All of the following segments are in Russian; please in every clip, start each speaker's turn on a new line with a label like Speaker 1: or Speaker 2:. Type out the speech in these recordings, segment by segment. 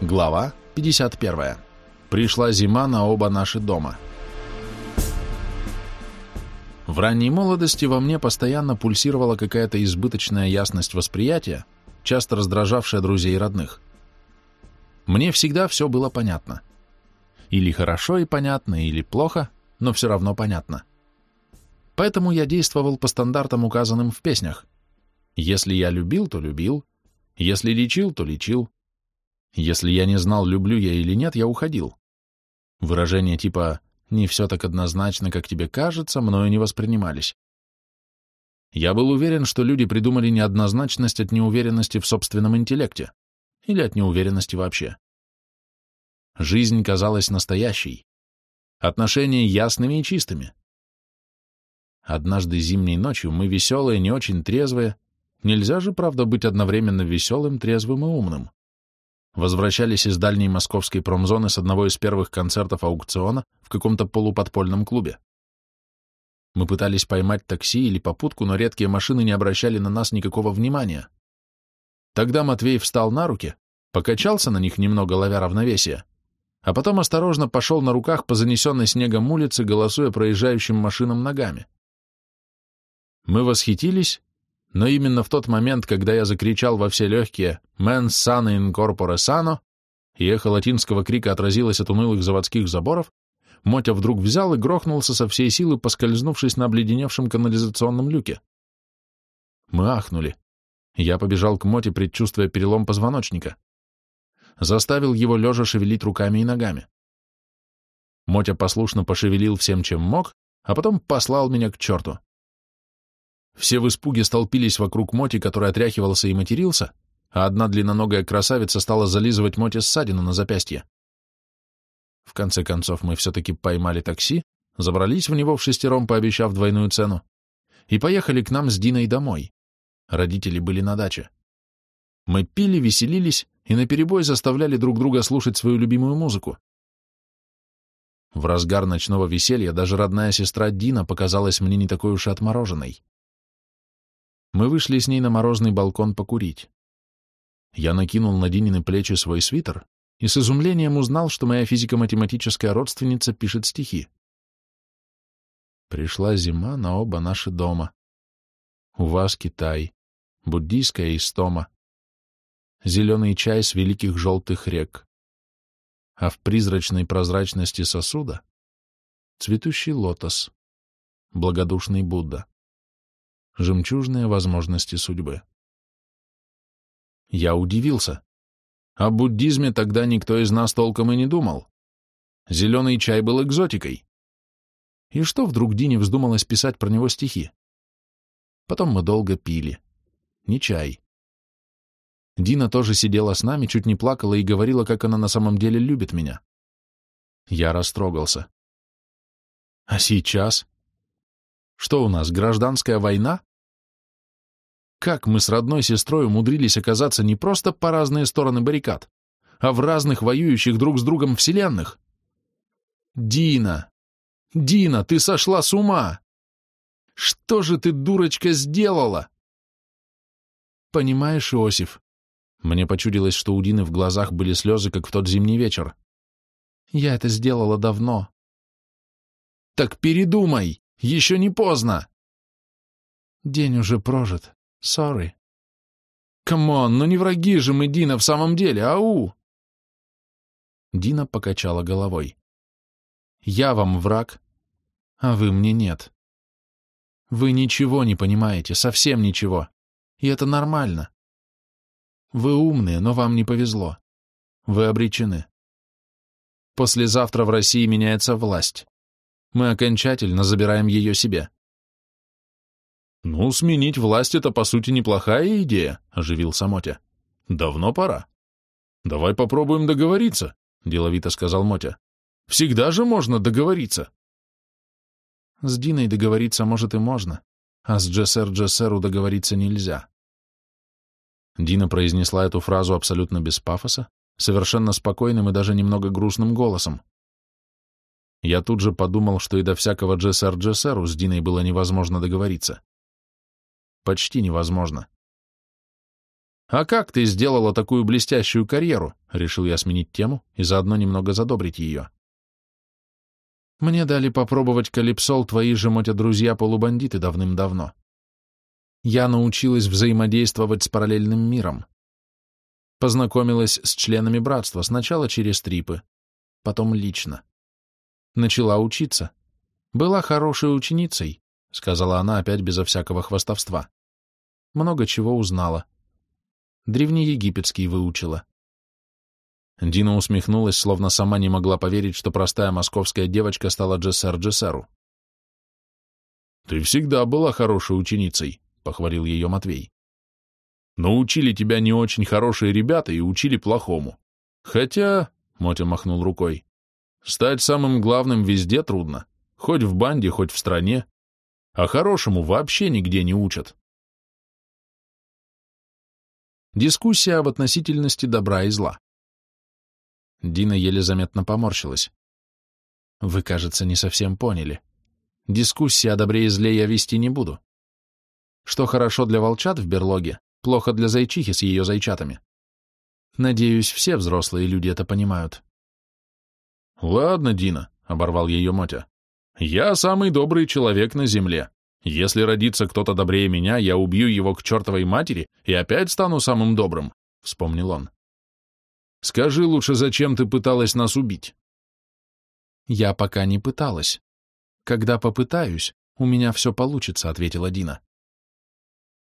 Speaker 1: Глава 51. Пришла зима на оба наши дома. В ранней молодости во мне постоянно пульсировала какая-то избыточная ясность восприятия, часто раздражавшая друзей и родных. Мне всегда все было понятно. Или хорошо и понятно, или плохо, но все равно понятно. Поэтому я действовал по стандартам, указанным в песнях. Если я любил, то любил, если лечил, то лечил, если я не знал, люблю я или нет, я уходил. Выражения типа «не все так однозначно, как тебе кажется» мною не воспринимались. Я был уверен, что люди придумали неоднозначность от неуверенности в собственном интеллекте или от неуверенности вообще. Жизнь казалась настоящей, отношения ясными и чистыми. Однажды зимней ночью мы веселые, не очень трезвые, нельзя же, правда, быть одновременно веселым, трезвым и умным возвращались из дальней московской промзоны с одного из первых концертов аукциона в каком-то полуподпольном клубе. Мы пытались поймать такси или попутку, но редкие машины не обращали на нас никакого внимания. Тогда Матвей встал на руки, покачался на них немного, ловя равновесие, а потом осторожно пошел на руках по занесенной снегом улице, голосуя проезжающим машинам ногами. Мы восхитились но именно в тот момент, когда я закричал во все легкие «Mens sano in corpore sano», и эхо латинского крика отразилось от унылых заводских заборов, Мотя вдруг взял и грохнулся со всей силы, поскользнувшись на обледеневшем канализационном люке. Мы ахнули. Я побежал к Моте, предчувствуя перелом позвоночника. Заставил его лежа шевелить руками и ногами. Мотя послушно пошевелил всем, чем мог, а потом послал меня к черту. Все в испуге столпились вокруг Моти, который отряхивался и матерился, а одна длинноногая красавица стала зализывать Моти ссадину на запястье. В конце концов мы все-таки поймали такси, забрались в него в шестером, пообещав двойную цену, и поехали к нам с Диной домой. Родители были на даче. Мы пили, веселились и наперебой заставляли друг друга слушать свою любимую музыку. В разгар ночного веселья даже родная сестра Дина показалась мне не такой уж и отмороженной. Мы вышли с ней на морозный балкон покурить. Я накинул на Динины плечи свой свитер и с изумлением узнал, что моя физико-математическая родственница пишет стихи. Пришла зима на оба наши дома. У вас Китай, буддийская истома, зеленый чай с великих желтых рек, а в призрачной прозрачности сосуда цветущий лотос, благодушный Будда жемчужные возможности судьбы. Я удивился. О буддизме тогда никто из нас толком и не думал. Зеленый чай был экзотикой. И что вдруг Дине вздумалось писать про него стихи? Потом мы долго пили. Не чай. Дина тоже сидела с нами, чуть не плакала и говорила, как она на самом деле любит меня. Я растрогался. А сейчас? Что у нас, гражданская война? Как мы с родной сестрой умудрились оказаться не просто по разные стороны баррикад, а в разных воюющих друг с другом вселенных? Дина! Дина, ты сошла с ума! Что же ты, дурочка, сделала? Понимаешь, Иосиф, мне почудилось, что у Дины в глазах были слезы, как в тот зимний вечер. Я это сделала давно. Так передумай, еще не поздно. День уже прожит. Sorry. Come on, ну не враги же мы, Дина, в самом деле, ау! Дина покачала головой. Я вам враг, а вы мне нет. Вы ничего не понимаете, совсем ничего. И это нормально. Вы умные, но вам не повезло. Вы обречены. Послезавтра в России меняется власть. Мы окончательно забираем ее себе. «Ну, сменить власть — это, по сути, неплохая идея», — оживился Мотя. «Давно пора». «Давай попробуем договориться», — деловито сказал Мотя. «Всегда же можно договориться». «С Диной договориться, может, и можно, а с Джессер Джессеру договориться нельзя». Дина произнесла эту фразу абсолютно без пафоса, совершенно спокойным и даже немного грустным голосом. Я тут же подумал, что и до всякого Джессер Джессеру с Диной было невозможно договориться почти невозможно. «А как ты сделала такую блестящую карьеру?» — решил я сменить тему и заодно немного задобрить ее. «Мне дали попробовать калипсол твои же, мотя-друзья-полубандиты давным-давно. Я научилась взаимодействовать с параллельным миром. Познакомилась с членами братства, сначала через трипы, потом лично. Начала учиться. Была хорошей ученицей, сказала она опять безо всякого хвастовства. Много чего узнала. Древнеегипетский выучила. Дина усмехнулась, словно сама не могла поверить, что простая московская девочка стала Джессер Джессеру. «Ты всегда была хорошей ученицей», — похвалил ее Матвей. Но учили тебя не очень хорошие ребята и учили плохому. Хотя, — Мотя махнул рукой, — стать самым главным везде трудно, хоть в банде, хоть в стране, а хорошему вообще нигде не учат. Дискуссия об относительности добра и зла. Дина еле заметно поморщилась. Вы, кажется, не совсем поняли. Дискуссии о добре и зле я вести не буду. Что хорошо для волчат в берлоге, Плохо для зайчихи с ее зайчатами. Надеюсь, все взрослые люди это понимают. «Ладно, Дина», — оборвал ее Мотя. «Я самый добрый человек на земле. Если родится кто-то добрее меня, я убью его к чертовой матери и опять стану самым добрым», — вспомнил он. «Скажи лучше, зачем ты пыталась нас убить?» «Я пока не пыталась. Когда попытаюсь, у меня все получится», — ответила Дина.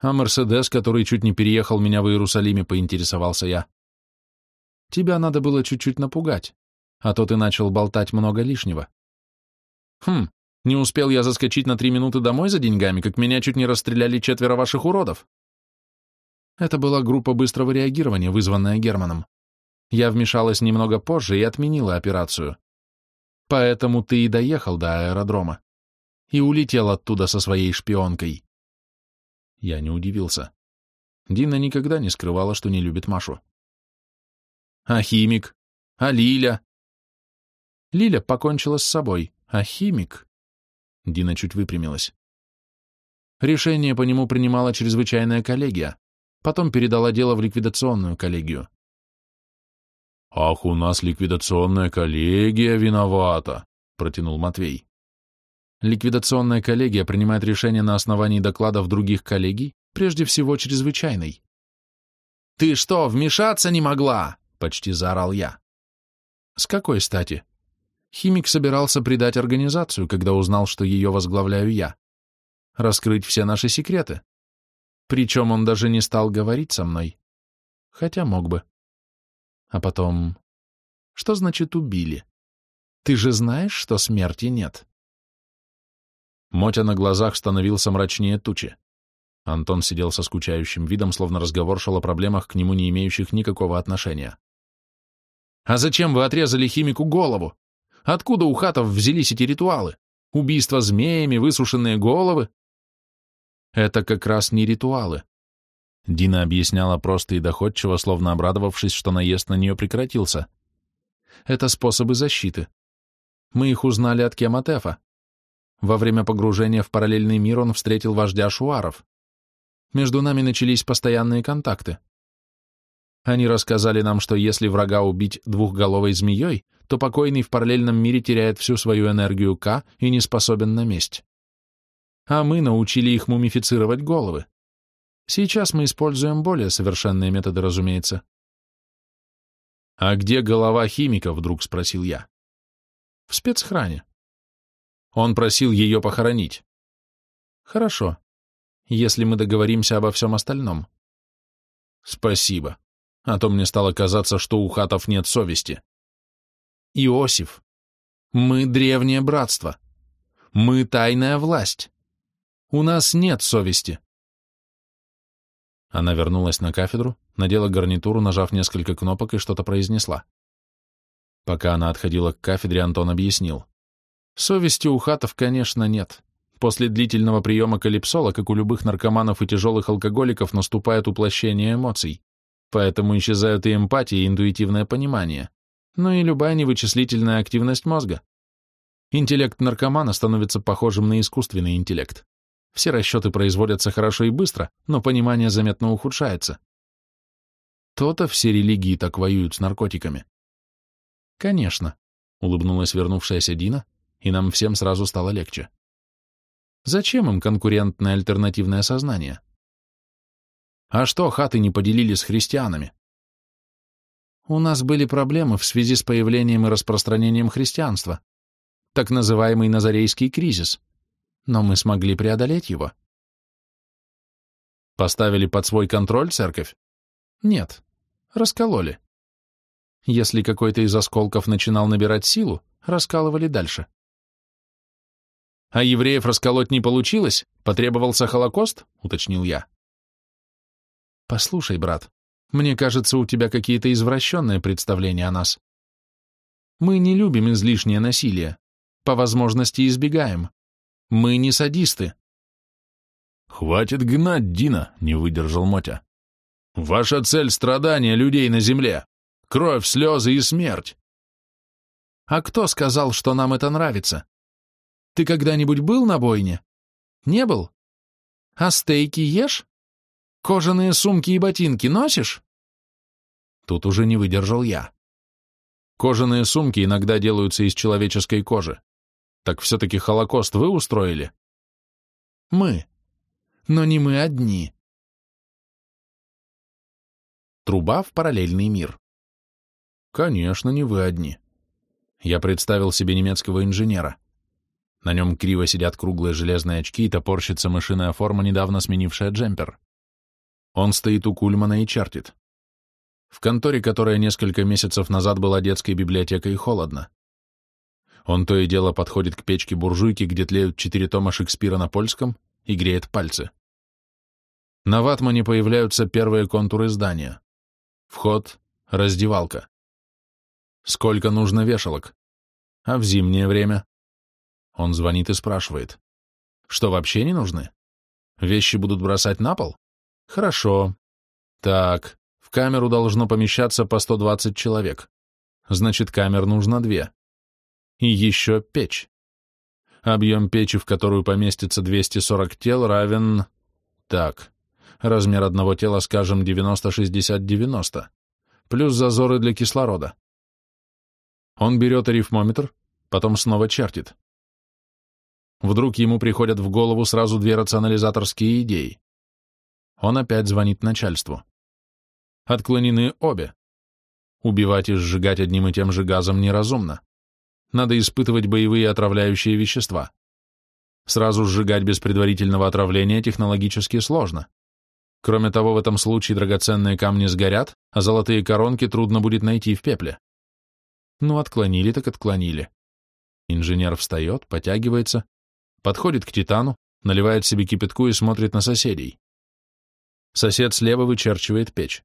Speaker 1: А Мерседес, который чуть не переехал меня в Иерусалиме, поинтересовался я. Тебя надо было чуть-чуть напугать, а то ты начал болтать много лишнего. Хм, не успел я заскочить на три минуты домой за деньгами, как меня чуть не расстреляли четверо ваших уродов. Это была группа быстрого реагирования, вызванная Германом. Я вмешалась немного позже и отменила операцию. Поэтому ты и доехал до аэродрома. И улетел оттуда со своей шпионкой. Я не удивился. Дина никогда не скрывала, что не любит Машу. А химик? А Лиля? Лиля покончила с собой, а химик... Дина чуть выпрямилась. Решение по нему принимала чрезвычайная коллегия, потом передала дело в ликвидационную коллегию. «Ах, у нас ликвидационная коллегия виновата», — протянул Матвей. Ликвидационная коллегия принимает решения на основании докладов других коллегий, прежде всего чрезвычайной. «Ты что, вмешаться не могла?» — почти заорал я. «С какой стати?» Химик собирался предать организацию, когда узнал, что ее возглавляю я. Раскрыть все наши секреты. Причем он даже не стал говорить со мной. Хотя мог бы. А потом... Что значит убили? Ты же знаешь, что смерти нет. Мотя на глазах становился мрачнее тучи. Антон сидел со скучающим видом, словно разговор шел о проблемах, к нему не имеющих никакого отношения. «А зачем вы отрезали химику голову? Откуда у хатов взялись эти ритуалы? Убийства змеями, высушенные головы?» «Это как раз не ритуалы», — Дина объясняла просто и доходчиво, словно обрадовавшись, что наезд на нее прекратился. «Это способы защиты. Мы их узнали от Кематефа. Во время погружения в параллельный мир он встретил вождя шуаров. Между нами начались постоянные контакты. Они рассказали нам, что если врага убить двухголовой змеей, то покойный в параллельном мире теряет всю свою энергию К и не способен на месть. А мы научили их мумифицировать головы. Сейчас мы используем более совершенные методы, разумеется. «А где голова химика?» — вдруг спросил я. «В спецхране. Он просил ее похоронить. Хорошо, если мы договоримся обо всем остальном. Спасибо, а то мне стало казаться, что у хатов нет совести. Иосиф, мы древнее братство. Мы тайная власть. У нас нет совести. Она вернулась на кафедру, надела гарнитуру, нажав несколько кнопок и что-то произнесла. Пока она отходила к кафедре, Антон объяснил. Совести у хатов, конечно, нет. После длительного приема калипсола, как у любых наркоманов и тяжелых алкоголиков, наступает уплощение эмоций. Поэтому исчезают и эмпатия, и интуитивное понимание. Ну и любая невычислительная активность мозга. Интеллект наркомана становится похожим на искусственный интеллект. Все расчеты производятся хорошо и быстро, но понимание заметно ухудшается. То-то все религии так воюют с наркотиками. Конечно, улыбнулась вернувшаяся Дина, и нам всем сразу стало легче. Зачем им конкурентное альтернативное сознание? А что хаты не поделили с христианами? У нас были проблемы в связи с появлением и распространением христианства, так называемый Назарейский кризис, но мы смогли преодолеть его. Поставили под свой контроль церковь? Нет, раскололи. Если какой-то из осколков начинал набирать силу, раскалывали дальше. А евреев расколоть не получилось? Потребовался Холокост? Уточнил я. Послушай, брат, мне кажется, у тебя какие-то извращенные представления о нас. Мы не любим излишнее насилие. По возможности избегаем. Мы не садисты.
Speaker 2: Хватит гнать, Дина, не выдержал Мотя. Ваша цель — страдания людей на земле. Кровь, слезы и смерть.
Speaker 1: А кто сказал, что нам это нравится? Ты когда-нибудь был на бойне? Не был? А стейки ешь? Кожаные сумки и ботинки носишь? Тут уже не выдержал я. Кожаные сумки иногда делаются из человеческой кожи. Так все-таки Холокост вы устроили? Мы. Но не мы одни. Труба в параллельный мир. Конечно, не вы одни. Я представил себе немецкого инженера. На нем криво сидят круглые железные очки и топорщится мышиная форма, недавно сменившая джемпер. Он стоит у Кульмана и чертит. В конторе, которая несколько месяцев назад была детской библиотекой, холодно. Он то и дело подходит к печке буржуйки, где тлеют четыре тома Шекспира на польском, и греет пальцы. На ватмане появляются первые контуры здания. Вход — раздевалка. Сколько нужно вешалок? А в зимнее время? Он звонит и спрашивает. Что, вообще не нужны? Вещи будут бросать на пол? Хорошо. Так, в камеру должно помещаться по 120 человек. Значит, камер нужно две. И еще печь. Объем печи, в которую поместится 240 тел, равен... Так, размер одного тела, скажем, 90-60-90, плюс зазоры для кислорода. Он берет арифмометр, потом снова чертит. Вдруг ему приходят в голову сразу две рационализаторские идеи. Он опять звонит начальству. Отклонены обе. Убивать и сжигать одним и тем же газом неразумно. Надо испытывать боевые отравляющие вещества. Сразу сжигать без предварительного отравления технологически сложно. Кроме того, в этом случае драгоценные камни сгорят, а золотые коронки трудно будет найти в пепле. Ну, отклонили так отклонили. Инженер встает, потягивается, подходит к Титану, наливает себе кипятку и смотрит на соседей. Сосед слева вычерчивает печь.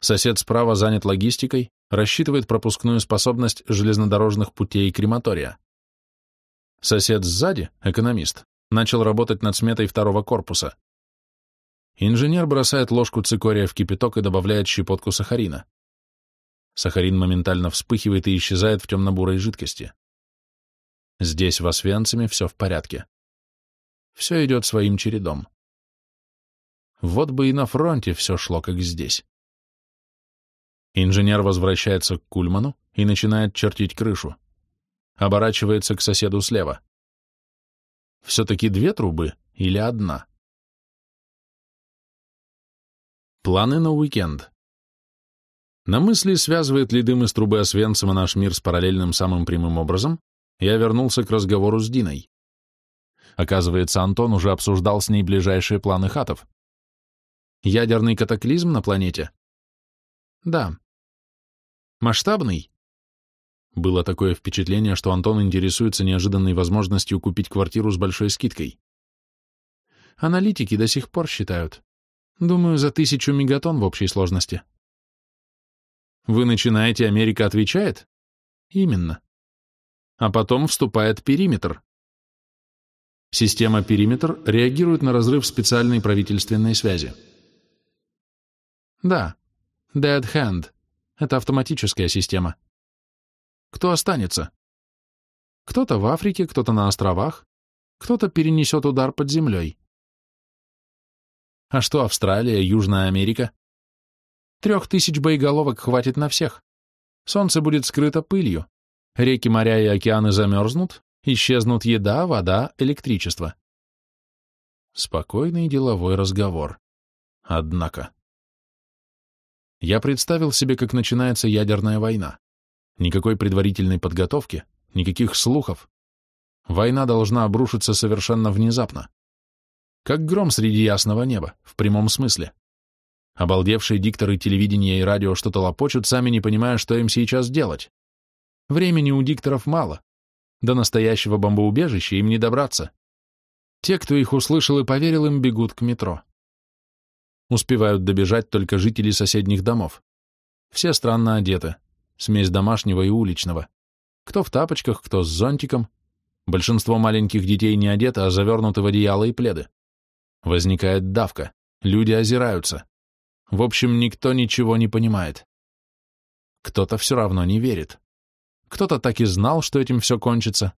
Speaker 1: Сосед справа занят логистикой, рассчитывает пропускную способность железнодорожных путей и крематория. Сосед сзади, экономист, начал работать над сметой второго корпуса. Инженер бросает ложку цикория в кипяток и добавляет щепотку сахарина. Сахарин моментально вспыхивает и исчезает в темно-бурой жидкости. Здесь, в Освенциме, все в порядке. Все идет своим чередом. Вот бы и на фронте все шло, как здесь. Инженер возвращается к Кульману и начинает чертить крышу. Оборачивается к соседу слева. Все-таки две трубы или одна? Планы на уикенд. На мысли, связывает ли дым из трубы Освенцима наш мир с параллельным самым прямым образом, я вернулся к разговору с Диной. Оказывается, Антон уже обсуждал с ней ближайшие планы хатов. Ядерный катаклизм на планете? Да. Масштабный? Было такое впечатление, что Антон интересуется неожиданной возможностью купить квартиру с большой скидкой. Аналитики до сих пор считают. Думаю, за тысячу мегатонн в общей сложности. Вы начинаете, Америка отвечает? Именно. А потом вступает периметр. Система периметр реагирует на разрыв специальной правительственной связи. Да, Dead Hand. Это автоматическая система. Кто останется? Кто-то в Африке, кто-то на островах, кто-то перенесет удар под землей. А что Австралия, Южная Америка? Трех тысяч боеголовок хватит на всех. Солнце будет скрыто пылью. Реки, моря и океаны замерзнут, исчезнут еда, вода, электричество. Спокойный деловой разговор. Однако. Я представил себе, как начинается ядерная война. Никакой предварительной подготовки, никаких слухов. Война должна обрушиться совершенно внезапно. Как гром среди ясного неба, в прямом смысле. Обалдевшие дикторы телевидения и радио что-то лопочут, сами не понимая, что им сейчас делать. Времени у дикторов мало. До настоящего бомбоубежища им не добраться. Те, кто их услышал и поверил им, бегут к метро. Успевают добежать только жители соседних домов. Все странно одеты, смесь домашнего и уличного. Кто в тапочках, кто с зонтиком. Большинство маленьких детей не одеты, а завернуты в одеяло и пледы. Возникает давка. Люди озираются. В общем, никто ничего не понимает. Кто-то все равно не верит. Кто-то так и знал, что этим все кончится.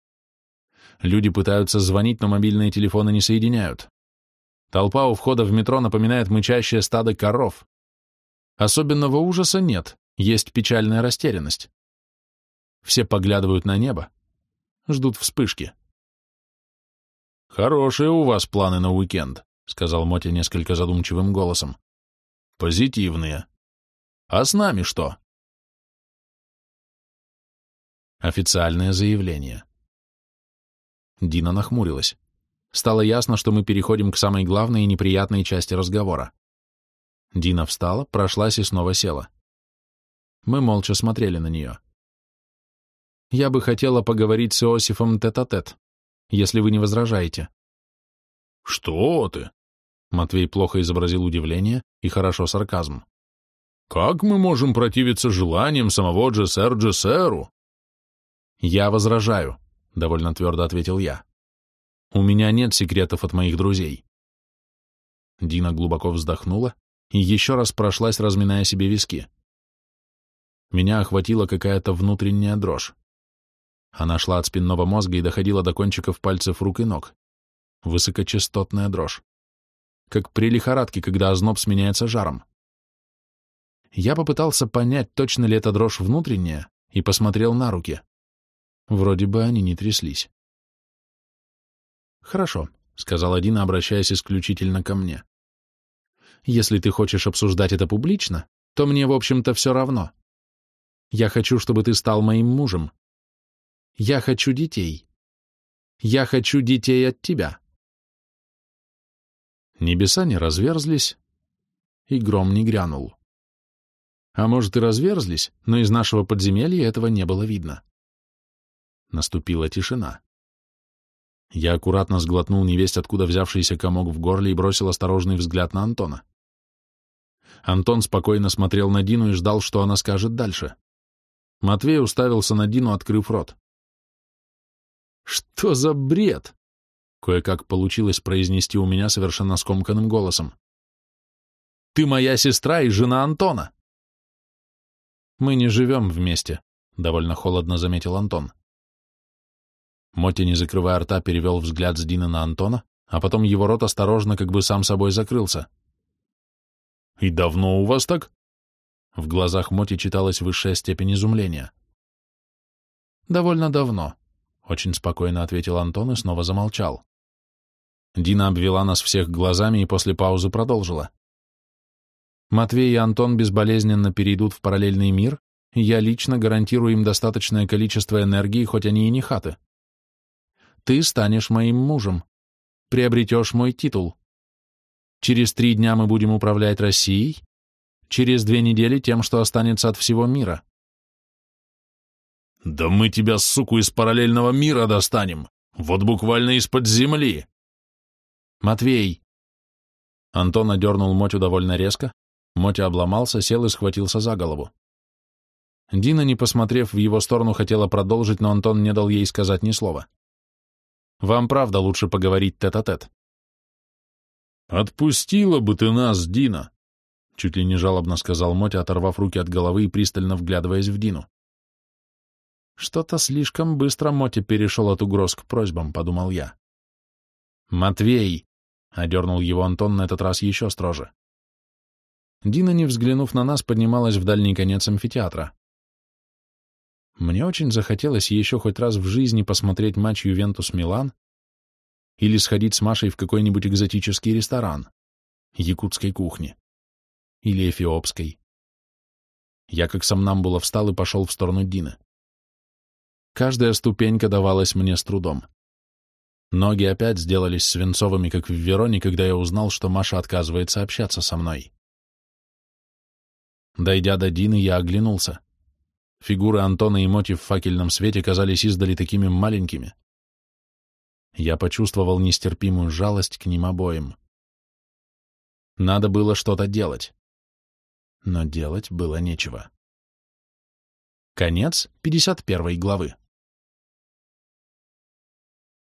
Speaker 1: Люди пытаются звонить, но мобильные телефоны не соединяют. Толпа у входа в метро напоминает мычащее стадо коров. Особенного ужаса нет, есть печальная растерянность. Все поглядывают на небо, ждут вспышки.
Speaker 2: «Хорошие у вас планы на уикенд», — сказал Мотя несколько задумчивым голосом. «Позитивные. А с нами что?»
Speaker 1: Официальное заявление. Дина нахмурилась. Стало ясно, что мы переходим к самой главной и неприятной части разговора. Дина встала, прошлась и снова села. Мы молча смотрели на нее. Я бы хотела поговорить с Иосифом тет-а-тет, -тет, если вы не возражаете.
Speaker 2: Что ты?
Speaker 1: Матвей плохо изобразил удивление и хорошо сарказм.
Speaker 2: Как мы можем противиться желаниям самого Джессер Джессеру?
Speaker 1: Я возражаю, довольно твердо ответил я. У меня нет секретов от моих друзей. Дина глубоко вздохнула и еще раз прошлась, разминая себе виски. Меня охватила какая-то внутренняя дрожь. Она шла от спинного мозга и доходила до кончиков пальцев рук и ног. Высокочастотная дрожь. Как при лихорадке, когда озноб сменяется жаром. Я попытался понять, точно ли это дрожь внутренняя, и посмотрел на руки. Вроде бы они не тряслись. «Хорошо», — сказал Дина, обращаясь исключительно ко мне. «Если ты хочешь обсуждать это публично, то мне, в общем-то, все равно. Я хочу, чтобы ты стал моим мужем. Я хочу детей. Я хочу детей от тебя». Небеса не разверзлись, и гром не грянул. А может, и разверзлись, но из нашего подземелья этого не было видно. Наступила тишина. Я аккуратно сглотнул невесть, откуда взявшийся комок в горле, и бросил осторожный взгляд на Антона. Антон спокойно смотрел на Дину и ждал, что она скажет дальше. Матвей уставился на Дину, открыв рот. «Что за бред?» — кое-как получилось произнести у меня совершенно скомканным голосом. «Ты моя сестра и жена Антона!» «Мы не живем вместе», — довольно холодно заметил Антон. Мотя, не закрывая рта, перевел взгляд с Дины на Антона, а потом его рот осторожно как бы сам собой закрылся.
Speaker 2: «И давно у вас так?»
Speaker 1: В глазах Моти читалась высшая степень изумления. «Довольно давно», — очень спокойно ответил Антон и снова замолчал. Дина обвела нас всех глазами и после паузы продолжила. «Матвей и Антон безболезненно перейдут в параллельный мир, и я лично гарантирую им достаточное количество энергии, хоть они и не хаты. Ты станешь моим мужем. Приобретешь мой титул. Через три дня мы будем управлять Россией, через две недели тем, что останется от всего мира.
Speaker 2: Да мы тебя, суку, из параллельного мира достанем, вот буквально из-под земли.
Speaker 1: Матвей. Антон одернул Мотю довольно резко, Мотя обломался, сел и схватился за голову. Дина, не посмотрев в его сторону, хотела продолжить, но Антон не дал ей сказать ни слова. Вам правда лучше поговорить тет-а-тет. -тет.
Speaker 2: «Отпустила бы ты нас, Дина!» Чуть ли не жалобно сказал Мотя, оторвав руки от головы и пристально вглядываясь в Дину.
Speaker 1: Что-то слишком быстро Мотя перешел от угроз к просьбам, подумал я. «Матвей!» — одернул его Антон на этот раз еще строже. Дина, не взглянув на нас, поднималась в дальний конец амфитеатра. Мне очень захотелось еще хоть раз в жизни посмотреть матч Ювентус-Милан или сходить с Машей в какой-нибудь экзотический ресторан якутской кухни или эфиопской. Я как сомнамбула встал и пошел в сторону Дины. Каждая ступенька давалась мне с трудом. Ноги опять сделались свинцовыми, как в Вероне, когда я узнал, что Маша отказывается общаться со мной. Дойдя до Дины, я оглянулся. Фигуры Антона и Моти в факельном свете казались издали такими маленькими. Я почувствовал нестерпимую жалость к ним обоим. Надо было что-то делать. Но делать было нечего. Конец 51 главы.